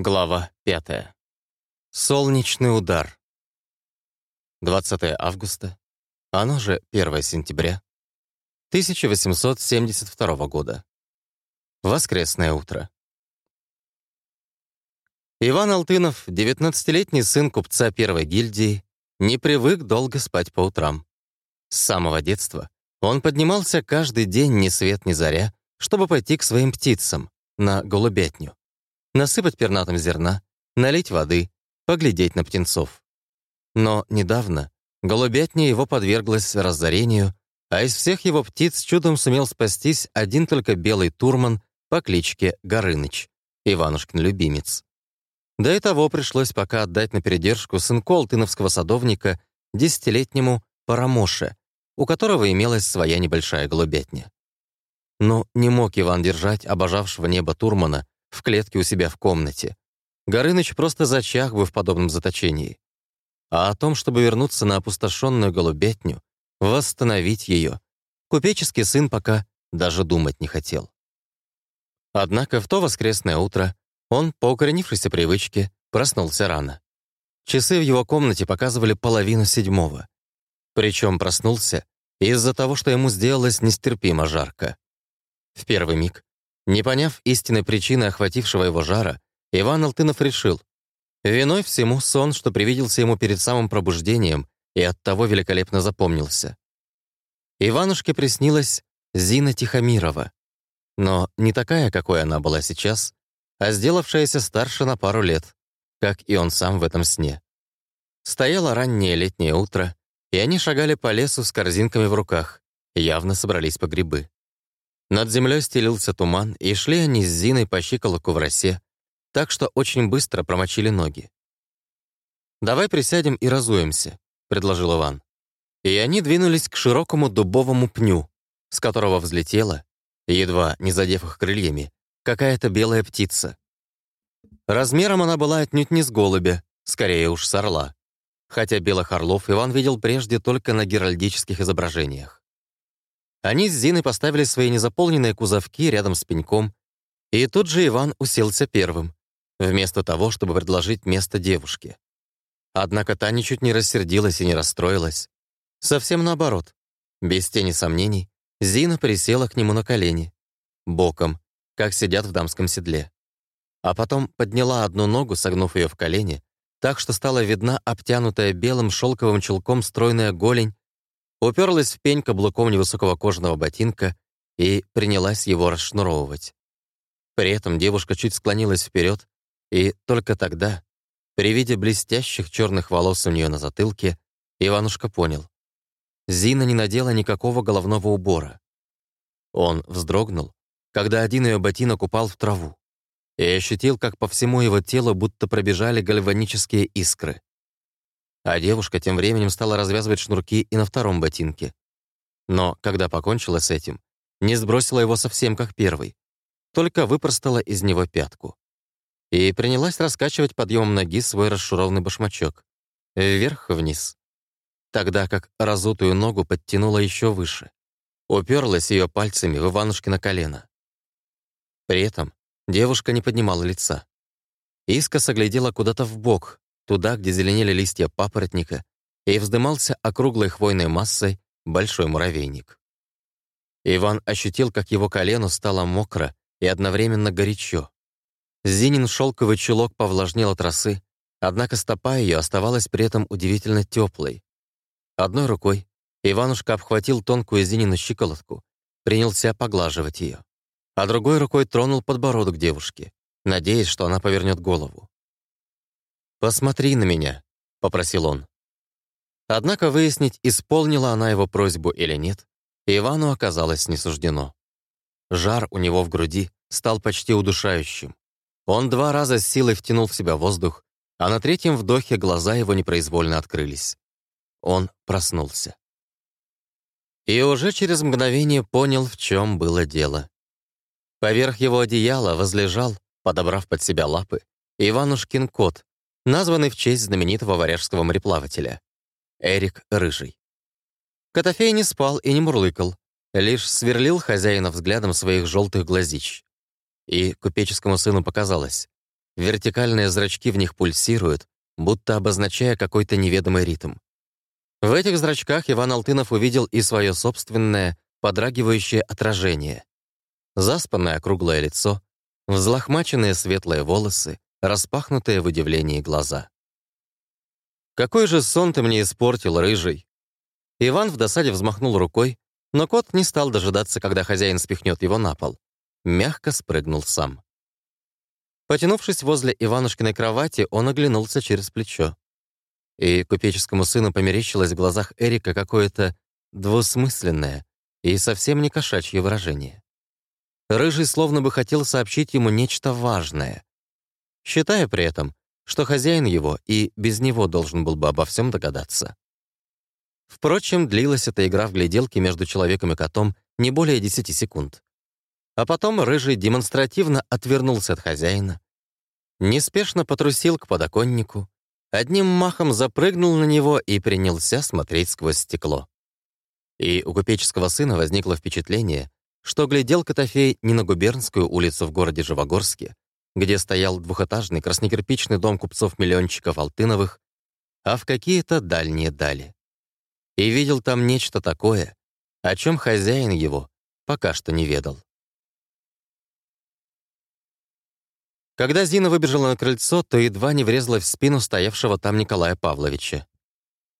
Глава 5. Солнечный удар. 20 августа, оно же 1 сентября, 1872 года. Воскресное утро. Иван Алтынов, 19-летний сын купца первой гильдии, не привык долго спать по утрам. С самого детства он поднимался каждый день ни свет ни заря, чтобы пойти к своим птицам на голубятню насыпать пернатым зерна, налить воды, поглядеть на птенцов. Но недавно голубятня его подверглась разорению, а из всех его птиц чудом сумел спастись один только белый турман по кличке Горыныч, Иванушкин любимец. До и того пришлось пока отдать на передержку сынку алтыновского садовника десятилетнему Парамоше, у которого имелась своя небольшая голубятня. Но не мог Иван держать обожавшего небо Турмана в клетке у себя в комнате. Горыныч просто зачах бы в подобном заточении. А о том, чтобы вернуться на опустошенную голубятню, восстановить ее, купеческий сын пока даже думать не хотел. Однако в то воскресное утро он, по укоренившейся привычке, проснулся рано. Часы в его комнате показывали половину седьмого. Причем проснулся из-за того, что ему сделалось нестерпимо жарко. В первый миг не поняв истинной причины охватившего его жара, Иван Алтынов решил, виной всему сон, что привиделся ему перед самым пробуждением и оттого великолепно запомнился. Иванушке приснилась Зина Тихомирова, но не такая, какой она была сейчас, а сделавшаяся старше на пару лет, как и он сам в этом сне. Стояло раннее летнее утро, и они шагали по лесу с корзинками в руках, явно собрались по грибы. Над землей стелился туман, и шли они с Зиной по щиколоку в росе, так что очень быстро промочили ноги. «Давай присядем и разуемся», — предложил Иван. И они двинулись к широкому дубовому пню, с которого взлетела, едва не задев их крыльями, какая-то белая птица. Размером она была отнюдь не с голубя, скорее уж с орла, хотя белых орлов Иван видел прежде только на геральдических изображениях. Они с Зиной поставили свои незаполненные кузовки рядом с пеньком, и тут же Иван уселся первым, вместо того, чтобы предложить место девушке. Однако та ничуть не рассердилась и не расстроилась. Совсем наоборот. Без тени сомнений, Зина присела к нему на колени, боком, как сидят в дамском седле. А потом подняла одну ногу, согнув ее в колени, так что стала видна обтянутая белым шелковым чулком стройная голень уперлась в пень каблуком невысокого кожаного ботинка и принялась его расшнуровывать. При этом девушка чуть склонилась вперед, и только тогда, при виде блестящих черных волос у нее на затылке, Иванушка понял. Зина не надела никакого головного убора. Он вздрогнул, когда один ее ботинок упал в траву, и ощутил, как по всему его телу будто пробежали гальванические искры. А девушка тем временем стала развязывать шнурки и на втором ботинке. Но, когда покончила с этим, не сбросила его совсем как первый, только выпростала из него пятку. И принялась раскачивать подъемом ноги свой расшурованный башмачок. Вверх-вниз. Тогда как разутую ногу подтянула еще выше. Уперлась ее пальцами в Иванушкино колено. При этом девушка не поднимала лица. Искоса глядела куда-то в бок, туда, где зеленели листья папоротника, и вздымался округлой хвойной массой большой муравейник. Иван ощутил, как его колено стало мокро и одновременно горячо. Зинин шелковый чулок повлажнел от росы, однако стопа ее оставалась при этом удивительно теплой. Одной рукой Иванушка обхватил тонкую Зинину щиколотку, принялся поглаживать ее, а другой рукой тронул подбородок девушки, надеясь, что она повернет голову. «Посмотри на меня», — попросил он. Однако выяснить, исполнила она его просьбу или нет, Ивану оказалось не суждено. Жар у него в груди стал почти удушающим. Он два раза с силой втянул в себя воздух, а на третьем вдохе глаза его непроизвольно открылись. Он проснулся. И уже через мгновение понял, в чем было дело. Поверх его одеяла возлежал, подобрав под себя лапы, Иванушкин кот, названный в честь знаменитого варяжского мореплавателя — Эрик Рыжий. Котофей не спал и не мурлыкал, лишь сверлил хозяина взглядом своих желтых глазищ. И купеческому сыну показалось, Вертикальные зрачки в них пульсируют, будто обозначая какой-то неведомый ритм. В этих зрачках Иван Алтынов увидел и свое собственное, подрагивающее отражение. Заспанное круглое лицо, взлохмаченные светлые волосы, распахнутые в удивлении глаза. «Какой же сон ты мне испортил, рыжий!» Иван в досаде взмахнул рукой, но кот не стал дожидаться, когда хозяин спихнет его на пол. Мягко спрыгнул сам. Потянувшись возле Иванушкиной кровати, он оглянулся через плечо. И купеческому сыну померещилось в глазах Эрика какое-то двусмысленное и совсем не кошачье выражение. Рыжий словно бы хотел сообщить ему нечто важное, считая при этом, что хозяин его и без него должен был бы обо всем догадаться. Впрочем, длилась эта игра в гляделки между человеком и котом не более 10 секунд. А потом Рыжий демонстративно отвернулся от хозяина, неспешно потрусил к подоконнику, одним махом запрыгнул на него и принялся смотреть сквозь стекло. И у купеческого сына возникло впечатление, что глядел Котофей не на губернскую улицу в городе Живогорске, где стоял двухэтажный краснокирпичный дом купцов-миллиончиков Алтыновых, а в какие-то дальние дали. И видел там нечто такое, о чем хозяин его пока что не ведал. Когда Зина выбежала на крыльцо, то едва не врезалась в спину стоявшего там Николая Павловича.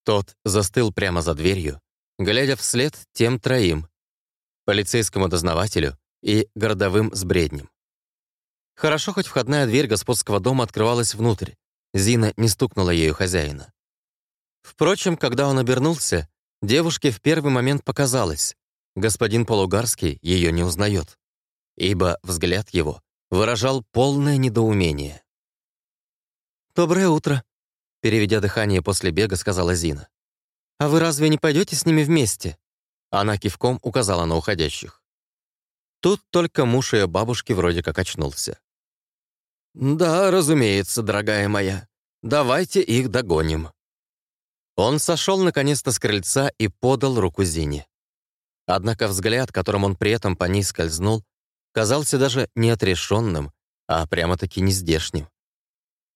Тот застыл прямо за дверью, глядя вслед тем троим, полицейскому дознавателю и городовым с. Хорошо, хоть входная дверь господского дома открывалась внутрь. Зина не стукнула ею хозяина. Впрочем, когда он обернулся, девушке в первый момент показалось, господин Полугарский ее не узнает, ибо взгляд его выражал полное недоумение. «Доброе утро», — переведя дыхание после бега, сказала Зина. «А вы разве не пойдете с ними вместе?» Она кивком указала на уходящих. Тут только муж ее бабушки вроде как очнулся. «Да, разумеется, дорогая моя. Давайте их догоним». Он сошел наконец-то с крыльца и подал руку Зине. Однако взгляд, которым он при этом по ней скользнул, казался даже не отрешенным, а прямо-таки нездешним.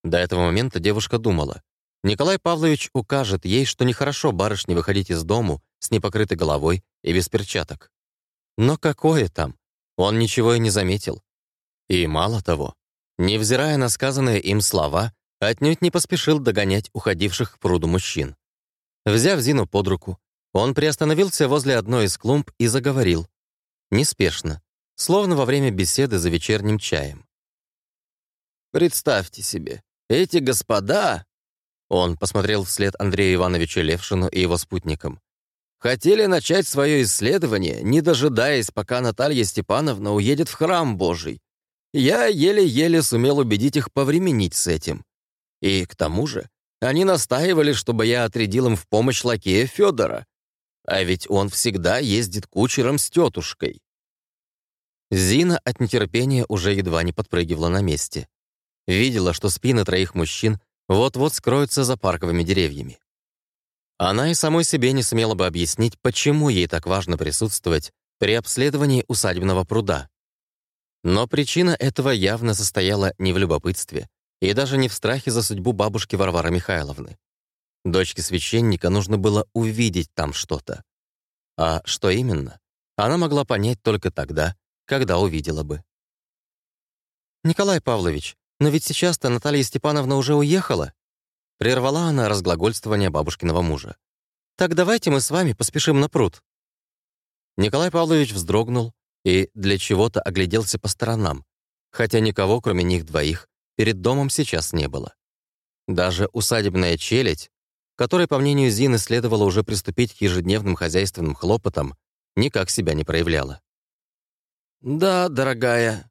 До этого момента девушка думала, Николай Павлович укажет ей, что нехорошо барышне выходить из дому с непокрытой головой и без перчаток. Но какое там? Он ничего и не заметил. И мало того, невзирая на сказанные им слова, отнюдь не поспешил догонять уходивших к пруду мужчин. Взяв Зину под руку, он приостановился возле одной из клумб и заговорил. Неспешно, словно во время беседы за вечерним чаем. «Представьте себе, эти господа...» Он посмотрел вслед Андрею Ивановичу Левшину и его спутникам. «Хотели начать свое исследование, не дожидаясь, пока Наталья Степановна уедет в храм Божий. Я еле-еле сумел убедить их повременить с этим. И к тому же они настаивали, чтобы я отрядил им в помощь лакея Федора. А ведь он всегда ездит кучером с тетушкой. Зина от нетерпения уже едва не подпрыгивала на месте. Видела, что спины троих мужчин вот-вот скроются за парковыми деревьями. Она и самой себе не сумела бы объяснить, почему ей так важно присутствовать при обследовании усадебного пруда. Но причина этого явно состояла не в любопытстве и даже не в страхе за судьбу бабушки Варвары Михайловны. Дочке священника нужно было увидеть там что-то. А что именно, она могла понять только тогда, когда увидела бы. «Николай Павлович, но ведь сейчас-то Наталья Степановна уже уехала?» Прервала она разглагольствование бабушкиного мужа. «Так давайте мы с вами поспешим на пруд». Николай Павлович вздрогнул и для чего-то огляделся по сторонам, хотя никого, кроме них двоих, перед домом сейчас не было. Даже усадебная челядь, которой, по мнению Зины, следовало уже приступить к ежедневным хозяйственным хлопотам, никак себя не проявляла. «Да, дорогая».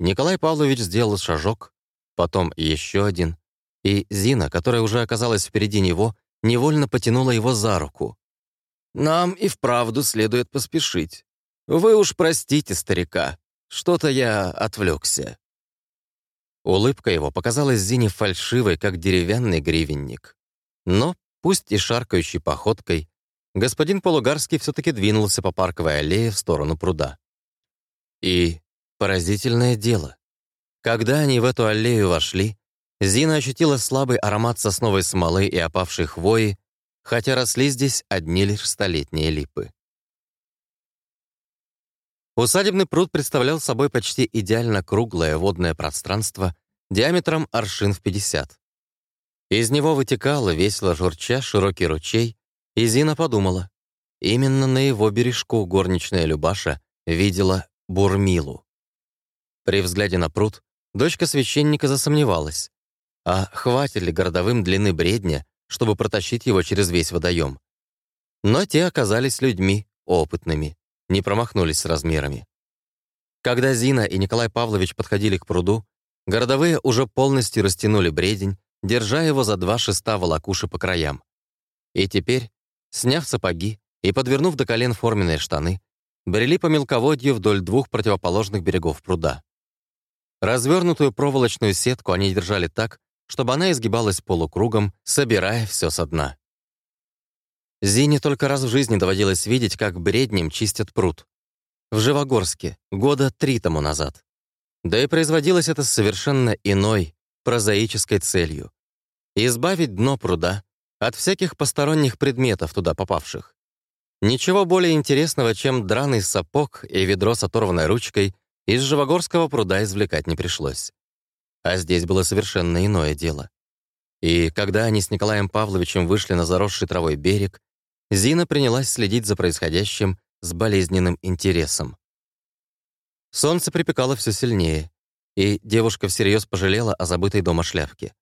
Николай Павлович сделал шажок, потом еще один, и Зина, которая уже оказалась впереди него, невольно потянула его за руку. «Нам и вправду следует поспешить. Вы уж простите старика, что-то я отвлекся». Улыбка его показалась Зине фальшивой, как деревянный гривенник. Но, пусть и шаркающей походкой, господин Полугарский все-таки двинулся по парковой аллее в сторону пруда. И поразительное дело. Когда они в эту аллею вошли, Зина ощутила слабый аромат сосновой смолы и опавшей хвои, хотя росли здесь одни лишь столетние липы. Усадебный пруд представлял собой почти идеально круглое водное пространство диаметром аршин в 50. Из него вытекал, весело журча, широкий ручей, и Зина подумала, именно на его бережку горничная Любаша видела Бурмилу. При взгляде на пруд дочка священника засомневалась, а хватит ли городовым длины бредня, чтобы протащить его через весь водоем. Но те оказались людьми опытными, не промахнулись с размерами. Когда Зина и Николай Павлович подходили к пруду, городовые уже полностью растянули бредень, держа его за два шеста волокуши по краям. И теперь, сняв сапоги и подвернув до колен форменные штаны, брели по мелководью вдоль двух противоположных берегов пруда. Развернутую проволочную сетку они держали так, чтобы она изгибалась полукругом, собирая все со дна. Зине только раз в жизни доводилось видеть, как бреднем чистят пруд. В Живогорске, года три тому назад. Да и производилось это с совершенно иной, прозаической целью — избавить дно пруда от всяких посторонних предметов, туда попавших. Ничего более интересного, чем драный сапог и ведро с оторванной ручкой, из Живогорского пруда извлекать не пришлось. А здесь было совершенно иное дело. И когда они с Николаем Павловичем вышли на заросший травой берег, Зина принялась следить за происходящим с болезненным интересом. Солнце припекало все сильнее, и девушка всерьез пожалела о забытой дома шляпке.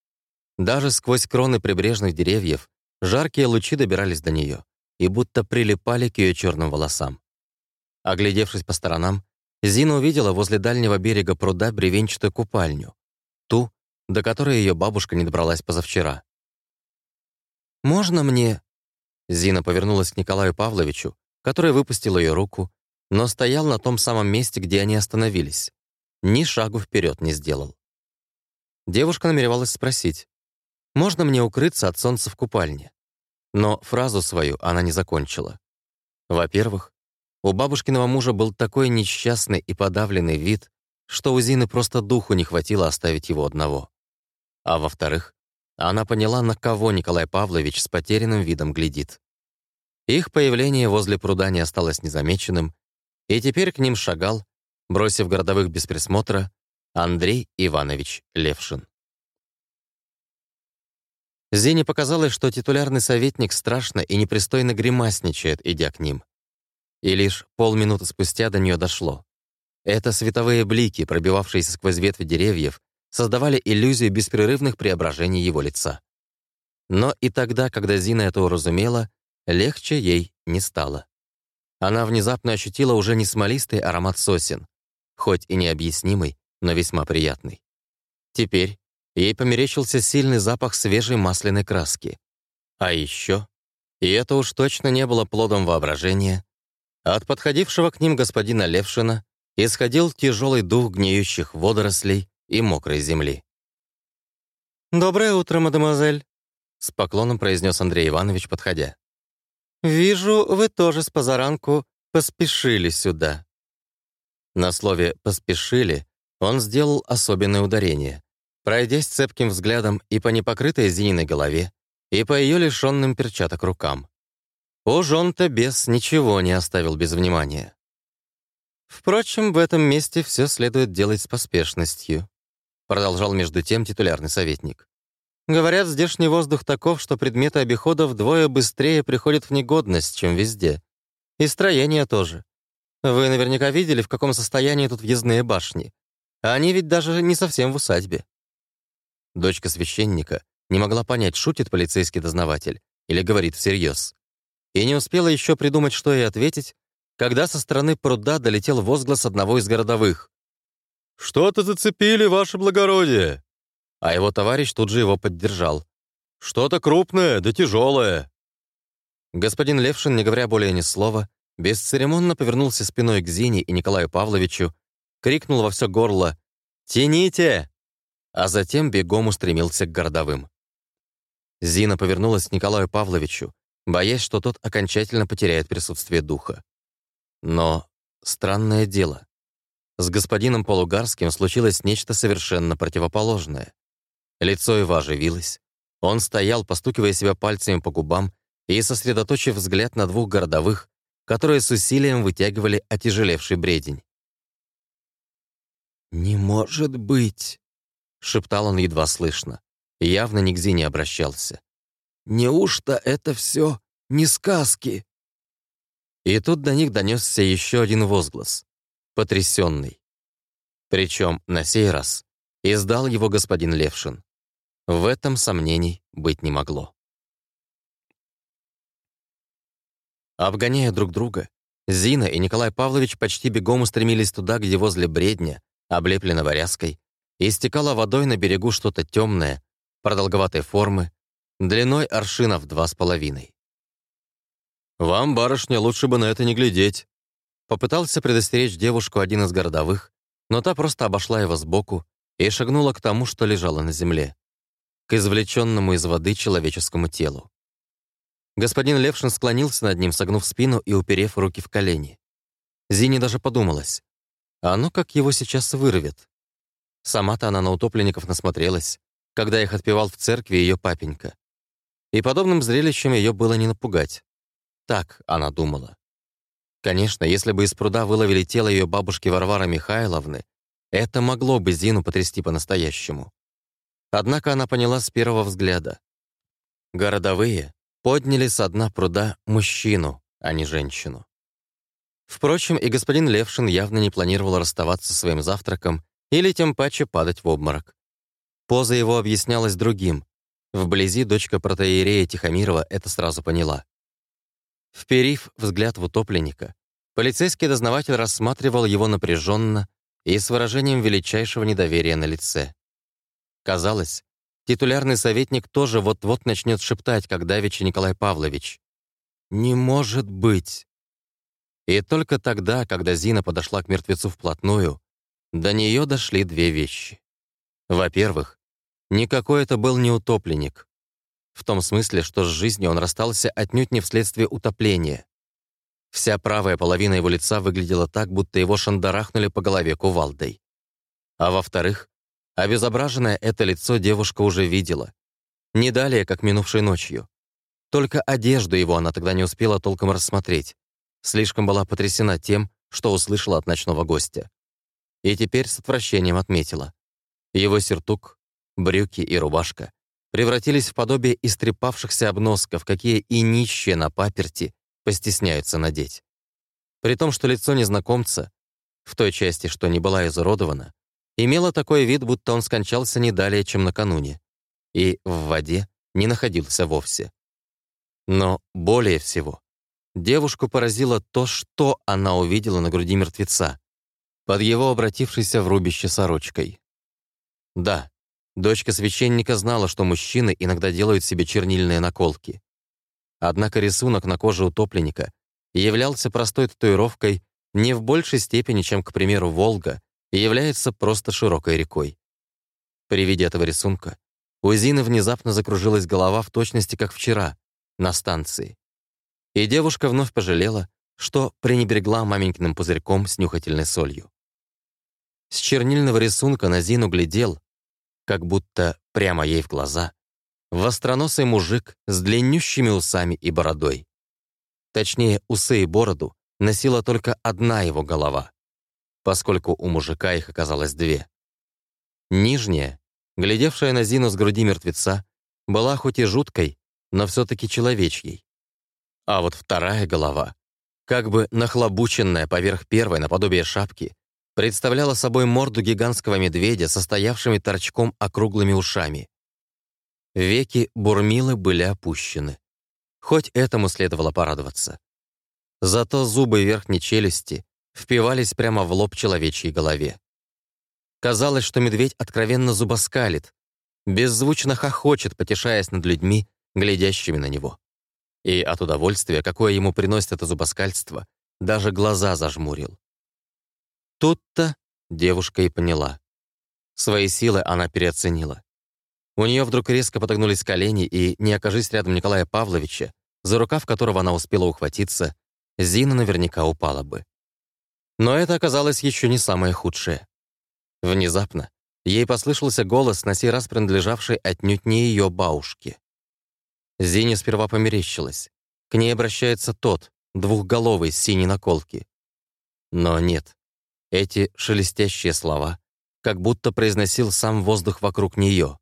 Даже сквозь кроны прибрежных деревьев жаркие лучи добирались до нее и будто прилипали к ее черным волосам. Оглядевшись по сторонам, Зина увидела возле дальнего берега пруда бревенчатую купальню, ту, до которой ее бабушка не добралась позавчера. «Можно мне?» Зина повернулась к Николаю Павловичу, который выпустил ее руку, но стоял на том самом месте, где они остановились. Ни шагу вперед не сделал. Девушка намеревалась спросить, «Можно мне укрыться от солнца в купальне?» Но фразу свою она не закончила. Во-первых, у бабушкиного мужа был такой несчастный и подавленный вид, что у Зины просто духу не хватило оставить его одного. А во-вторых, она поняла, на кого Николай Павлович с потерянным видом глядит. Их появление возле пруда не осталось незамеченным, и теперь к ним шагал, бросив городовых без присмотра, Андрей Иванович Левшин. Зине показалось, что титулярный советник страшно и непристойно гримасничает, идя к ним. И лишь полминуты спустя до нее дошло. Это световые блики, пробивавшиеся сквозь ветви деревьев, создавали иллюзию беспрерывных преображений его лица. Но и тогда, когда Зина это уразумела, легче ей не стало. Она внезапно ощутила уже не смолистый аромат сосен, хоть и необъяснимый, но весьма приятный. Теперь ей померещился сильный запах свежей масляной краски. А еще, и это уж точно не было плодом воображения, от подходившего к ним господина Левшина исходил тяжелый дух гниющих водорослей и мокрой земли. «Доброе утро, мадемуазель», — с поклоном произнес Андрей Иванович, подходя. «Вижу, вы тоже с позаранку поспешили сюда». На слове «поспешили» он сделал особенное ударение, пройдясь цепким взглядом и по непокрытой Зининой голове, и по ее лишенным перчаток рукам. Уж он-то бес ничего не оставил без внимания. Впрочем, в этом месте все следует делать с поспешностью, продолжал между тем титулярный советник. Говорят, здешний воздух таков, что предметы обихода вдвое быстрее приходят в негодность, чем везде. И строение тоже. Вы наверняка видели, в каком состоянии тут въездные башни. они ведь даже не совсем в усадьбе. Дочка священника не могла понять, шутит полицейский дознаватель или говорит всерьез. И не успела еще придумать, что ей ответить, когда со стороны пруда долетел возглас одного из городовых. «Что-то зацепили, ваше благородие!» А его товарищ тут же его поддержал. «Что-то крупное, да тяжелое!» Господин Левшин, не говоря более ни слова, бесцеремонно повернулся спиной к Зине и Николаю Павловичу, крикнул во все горло «Тяните!», а затем бегом устремился к городовым. Зина повернулась к Николаю Павловичу, боясь, что тот окончательно потеряет присутствие духа. Но странное дело. с господином Полугарским случилось нечто совершенно противоположное. Лицо его оживилось. Он стоял, постукивая себя пальцами по губам и сосредоточив взгляд на двух городовых, которые с усилием вытягивали отяжелевший бредень. «Не может быть!» — шептал он едва слышно. Явно нигде не обращался. «Неужто это все не сказки?» И тут до них донесся еще один возглас, потрясенный. Причем на сей раз издал его господин Левшин. В этом сомнений быть не могло. Обгоняя друг друга, Зина и Николай Павлович почти бегом устремились туда, где возле бредня, облепленного ряской, истекало водой на берегу что-то темное, продолговатой формы, длиной аршинов два с половиной. «Вам, барышня, лучше бы на это не глядеть», попытался предостеречь девушку один из городовых, но та просто обошла его сбоку и шагнула к тому, что лежало на земле, извлеченному из воды человеческому телу. Господин Левшин склонился над ним, согнув спину и уперев руки в колени. Зине даже подумалось, а ну как его сейчас вырвет. Сама-то она на утопленников насмотрелась, когда их отпевал в церкви ее папенька. И подобным зрелищем ее было не напугать. Так она думала. Конечно, если бы из пруда выловили тело ее бабушки Варвары Михайловны, это могло бы Зину потрясти по-настоящему. Однако она поняла с первого взгляда. Городовые подняли со дна пруда мужчину, а не женщину. Впрочем, и господин Левшин явно не планировал расставаться со своим завтраком или тем паче падать в обморок. Поза его объяснялась другим. Вблизи дочка протеерея Тихомирова это сразу поняла. Вперив взгляд в утопленника, полицейский дознаватель рассматривал его напряженно и с выражением величайшего недоверия на лице. Казалось, Титулярный советник тоже вот-вот начнет шептать, как давеча Николай Павлович. «Не может быть!» И только тогда, когда Зина подошла к мертвецу вплотную, до нее дошли две вещи. Во-первых, никакой это был не утопленник. В том смысле, что с жизнью он расстался отнюдь не вследствие утопления. Вся правая половина его лица выглядела так, будто его шандарахнули по голове кувалдой. А во-вторых, Обезображенное это лицо девушка уже видела. Не далее, как минувшей ночью. Только одежду его она тогда не успела толком рассмотреть. Слишком была потрясена тем, что услышала от ночного гостя. И теперь с отвращением отметила. Его сюртук, брюки и рубашка превратились в подобие истрепавшихся обносков, какие и нищие на паперти постесняются надеть. При том, что лицо незнакомца, в той части, что не была изуродована, имела такой вид, будто он скончался не далее, чем накануне, и в воде не находился вовсе. Но более всего девушку поразило то, что она увидела на груди мертвеца, под его обратившейся в рубище сорочкой. Да, дочка священника знала, что мужчины иногда делают себе чернильные наколки. Однако рисунок на коже утопленника являлся простой татуировкой не в большей степени, чем, к примеру, Волга является просто широкой рекой. При виде этого рисунка у Зины внезапно закружилась голова в точности, как вчера, на станции. И девушка вновь пожалела, что пренебрегла маменькиным пузырьком с нюхательной солью. С чернильного рисунка на Зину глядел, как будто прямо ей в глаза, востроносый мужик с длиннющими усами и бородой. Точнее, усы и бороду носила только одна его голова поскольку у мужика их оказалось две. Нижняя, глядевшая на Зину с груди мертвеца, была хоть и жуткой, но все-таки человечьей. А вот вторая голова, как бы нахлобученная поверх первой наподобие шапки, представляла собой морду гигантского медведя, состоявшими торчком округлыми ушами. Веки бурмилы были опущены. Хоть этому следовало порадоваться. Зато зубы верхней челюсти впивались прямо в лоб человечьей голове. Казалось, что медведь откровенно зубоскалит, беззвучно хохочет, потешаясь над людьми, глядящими на него. И от удовольствия, какое ему приносит это зубоскальство, даже глаза зажмурил. Тут-то девушка и поняла. Свои силы она переоценила. У нее вдруг резко подогнулись колени, и, не окажись рядом Николая Павловича, за рукав которого она успела ухватиться, Зина наверняка упала бы. Но это оказалось еще не самое худшее. Внезапно ей послышался голос, на сей раз принадлежавший отнюдь не ее бабушке. Зине сперва померещилась. К ней обращается тот, двухголовый, с синей наколки. Но нет, эти шелестящие слова как будто произносил сам воздух вокруг нее.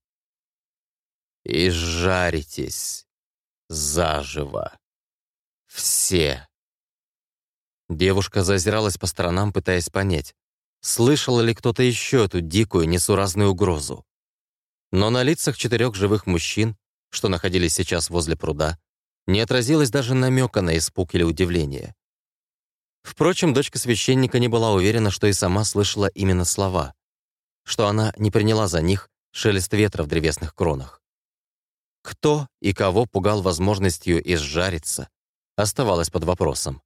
«И жаритесь заживо. Все». Девушка зазиралась по сторонам, пытаясь понять, слышал ли кто-то еще эту дикую, несуразную угрозу. Но на лицах четырех живых мужчин, что находились сейчас возле пруда, не отразилось даже намека на испуг или удивление. Впрочем, дочка священника не была уверена, что и сама слышала именно слова, что она не приняла за них шелест ветра в древесных кронах. Кто и кого пугал возможностью изжариться, оставалось под вопросом.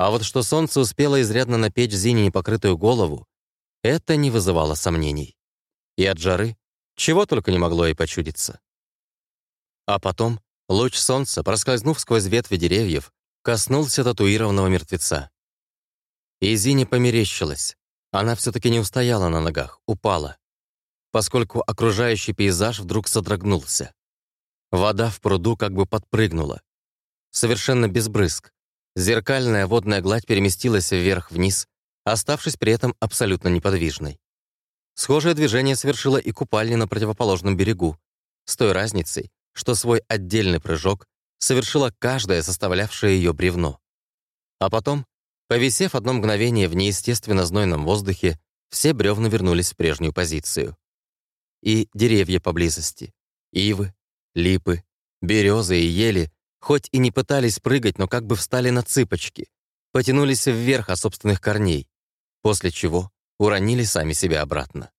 А вот что солнце успело изрядно напечь Зине непокрытую голову, это не вызывало сомнений. И от жары чего только не могло ей почудиться. А потом луч солнца, проскользнув сквозь ветви деревьев, коснулся татуированного мертвеца. И Зине померещилось. Она все-таки не устояла на ногах, упала, поскольку окружающий пейзаж вдруг содрогнулся. Вода в пруду как бы подпрыгнула. Совершенно без брызг, Зеркальная водная гладь переместилась вверх-вниз, оставшись при этом абсолютно неподвижной. Схожее движение совершила и купальня на противоположном берегу, с той разницей, что свой отдельный прыжок совершила каждое составлявшее ее бревно. А потом, повисев одно мгновение в неестественно знойном воздухе, все бревна вернулись в прежнюю позицию. И деревья поблизости, ивы, липы, березы и ели Хоть и не пытались прыгать, но как бы встали на цыпочки, потянулись вверх от собственных корней, после чего уронили сами себя обратно.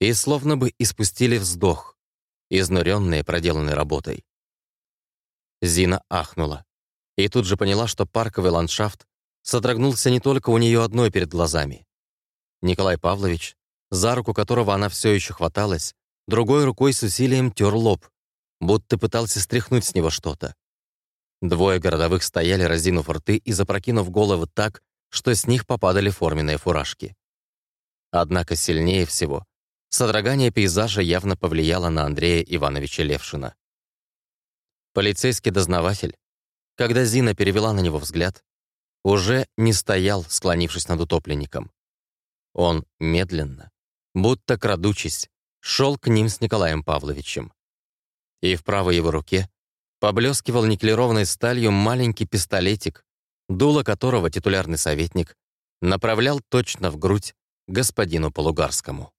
И словно бы испустили вздох, изнуренные проделанной работой. Зина ахнула. И тут же поняла, что парковый ландшафт содрогнулся не только у нее одной перед глазами. Николай Павлович, за руку которого она все еще хваталась, другой рукой с усилием тер лоб, будто пытался стряхнуть с него что-то. Двое городовых стояли, разинув рты и запрокинув головы так, что с них попадали форменные фуражки. Однако сильнее всего содрогание пейзажа явно повлияло на Андрея Ивановича Левшина. Полицейский дознаватель, когда Зина перевела на него взгляд, уже не стоял, склонившись над утопленником. Он медленно, будто крадучись, шел к ним с Николаем Павловичем. И в правой его руке Поблескивал никелированной сталью маленький пистолетик, дуло которого титулярный советник направлял точно в грудь господину Полугарскому.